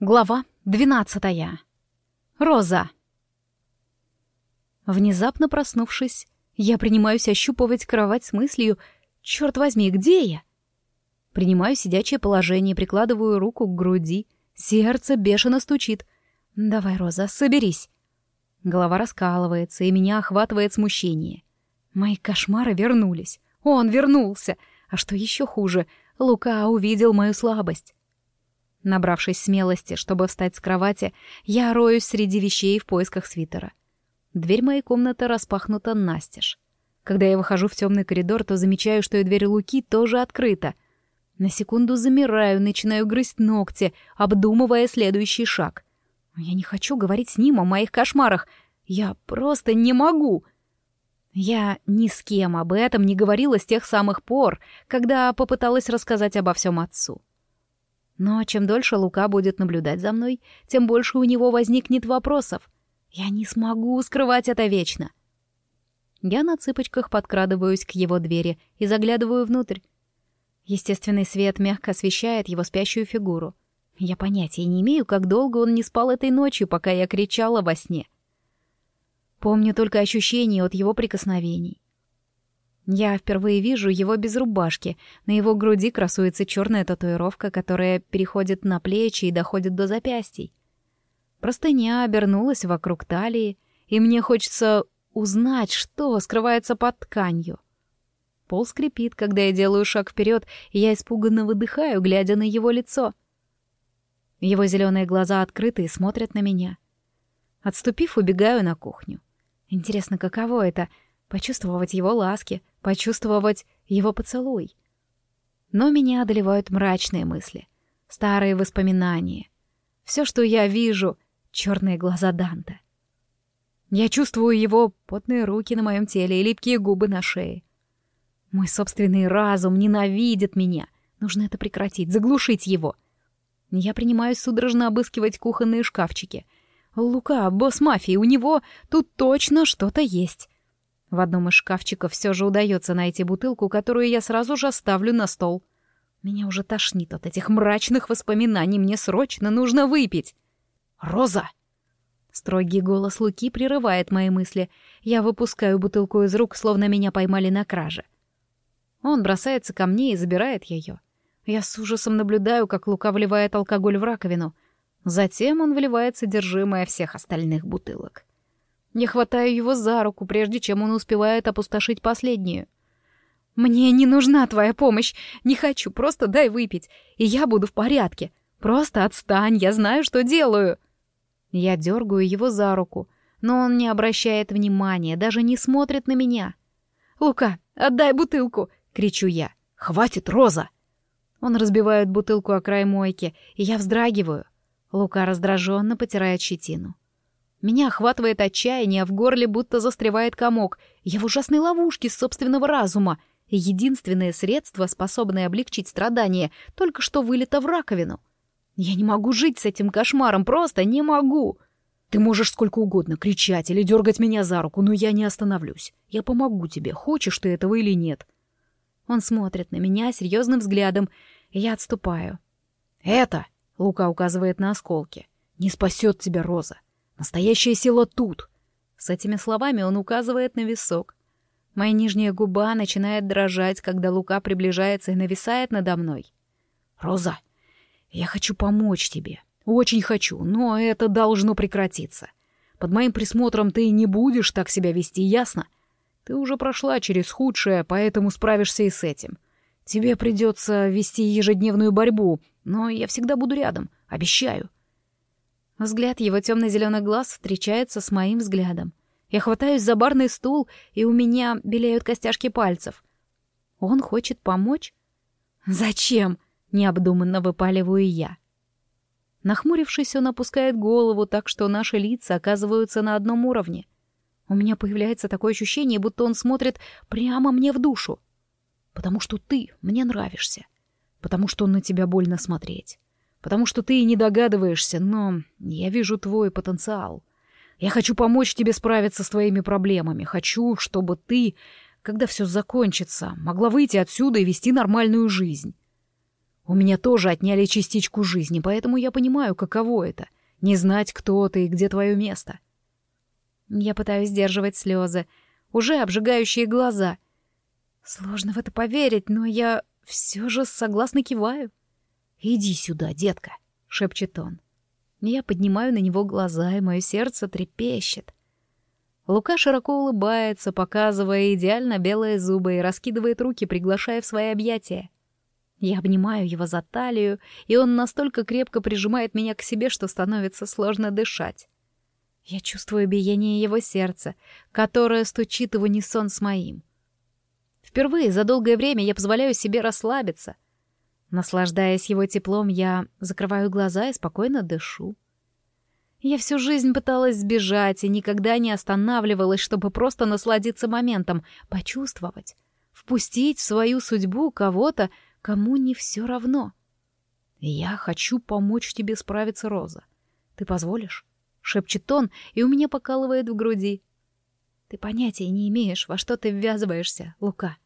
Глава двенадцатая. Роза. Внезапно проснувшись, я принимаюсь ощупывать кровать с мыслью «Чёрт возьми, где я?» Принимаю сидячее положение, прикладываю руку к груди. Сердце бешено стучит. «Давай, Роза, соберись». Голова раскалывается, и меня охватывает смущение. Мои кошмары вернулись. Он вернулся. А что еще хуже, Лука увидел мою слабость. Набравшись смелости, чтобы встать с кровати, я роюсь среди вещей в поисках свитера. Дверь моей комнаты распахнута настежь. Когда я выхожу в темный коридор, то замечаю, что и дверь Луки тоже открыта. На секунду замираю, начинаю грызть ногти, обдумывая следующий шаг. Я не хочу говорить с ним о моих кошмарах. Я просто не могу. Я ни с кем об этом не говорила с тех самых пор, когда попыталась рассказать обо всем отцу. Но чем дольше Лука будет наблюдать за мной, тем больше у него возникнет вопросов. Я не смогу скрывать это вечно. Я на цыпочках подкрадываюсь к его двери и заглядываю внутрь. Естественный свет мягко освещает его спящую фигуру. Я понятия не имею, как долго он не спал этой ночью, пока я кричала во сне. Помню только ощущение от его прикосновений. Я впервые вижу его без рубашки. На его груди красуется черная татуировка, которая переходит на плечи и доходит до запястий. Простыня обернулась вокруг талии, и мне хочется узнать, что скрывается под тканью. Пол скрипит, когда я делаю шаг вперед, и я испуганно выдыхаю, глядя на его лицо. Его зеленые глаза открыты и смотрят на меня. Отступив, убегаю на кухню. Интересно, каково это — почувствовать его ласки, почувствовать его поцелуй. Но меня одолевают мрачные мысли, старые воспоминания. Все, что я вижу — черные глаза Данте. Я чувствую его потные руки на моем теле и липкие губы на шее. Мой собственный разум ненавидит меня. Нужно это прекратить, заглушить его. Я принимаюсь судорожно обыскивать кухонные шкафчики. Лука, босс мафии, у него тут точно что-то есть. В одном из шкафчиков все же удается найти бутылку, которую я сразу же оставлю на стол. Меня уже тошнит от этих мрачных воспоминаний, мне срочно нужно выпить. «Роза!» Строгий голос Луки прерывает мои мысли. Я выпускаю бутылку из рук, словно меня поймали на краже. Он бросается ко мне и забирает ее. Я с ужасом наблюдаю, как Лука вливает алкоголь в раковину. Затем он вливает содержимое всех остальных бутылок. Я хватаю его за руку, прежде чем он успевает опустошить последнюю. «Мне не нужна твоя помощь. Не хочу, просто дай выпить, и я буду в порядке. Просто отстань, я знаю, что делаю». Я дергаю его за руку, но он не обращает внимания, даже не смотрит на меня. «Лука, отдай бутылку!» — кричу я. «Хватит, Роза!» Он разбивает бутылку о край мойки, и я вздрагиваю. Лука раздраженно потирает щетину. Меня охватывает отчаяние, в горле будто застревает комок. Я в ужасной ловушке собственного разума. Единственное средство, способное облегчить страдания, только что вылито в раковину. Я не могу жить с этим кошмаром, просто не могу. Ты можешь сколько угодно кричать или дергать меня за руку, но я не остановлюсь. Я помогу тебе, хочешь ты этого или нет. Он смотрит на меня серьезным взглядом, и я отступаю. «Это», — Лука указывает на осколки, — «не спасет тебя, Роза. Настоящая сила тут. С этими словами он указывает на висок. Моя нижняя губа начинает дрожать, когда Лука приближается и нависает надо мной. «Роза, я хочу помочь тебе. Очень хочу, но это должно прекратиться. Под моим присмотром ты не будешь так себя вести, ясно? Ты уже прошла через худшее, поэтому справишься и с этим. Тебе придется вести ежедневную борьбу, но я всегда буду рядом, обещаю. Взгляд его темно-зеленых глаз встречается с моим взглядом. Я хватаюсь за барный стул, и у меня белеют костяшки пальцев. Он хочет помочь? Зачем? Необдуманно выпаливаю я. Нахмурившись, он опускает голову так, что наши лица оказываются на одном уровне. У меня появляется такое ощущение, будто он смотрит прямо мне в душу. Потому что ты мне нравишься. Потому что на тебя больно смотреть потому что ты и не догадываешься, но я вижу твой потенциал. Я хочу помочь тебе справиться с твоими проблемами. Хочу, чтобы ты, когда все закончится, могла выйти отсюда и вести нормальную жизнь. У меня тоже отняли частичку жизни, поэтому я понимаю, каково это — не знать, кто ты и где твое место. Я пытаюсь сдерживать слезы, уже обжигающие глаза. Сложно в это поверить, но я все же согласно киваю. «Иди сюда, детка», — шепчет он. Я поднимаю на него глаза, и мое сердце трепещет. Лука широко улыбается, показывая идеально белые зубы и раскидывает руки, приглашая в свои объятия. Я обнимаю его за талию, и он настолько крепко прижимает меня к себе, что становится сложно дышать. Я чувствую биение его сердца, которое стучит в унисон с моим. Впервые за долгое время я позволяю себе расслабиться. Наслаждаясь его теплом, я закрываю глаза и спокойно дышу. Я всю жизнь пыталась сбежать и никогда не останавливалась, чтобы просто насладиться моментом, почувствовать, впустить в свою судьбу кого-то, кому не все равно. «Я хочу помочь тебе справиться, Роза. Ты позволишь?» — шепчет он, и у меня покалывает в груди. «Ты понятия не имеешь, во что ты ввязываешься, Лука».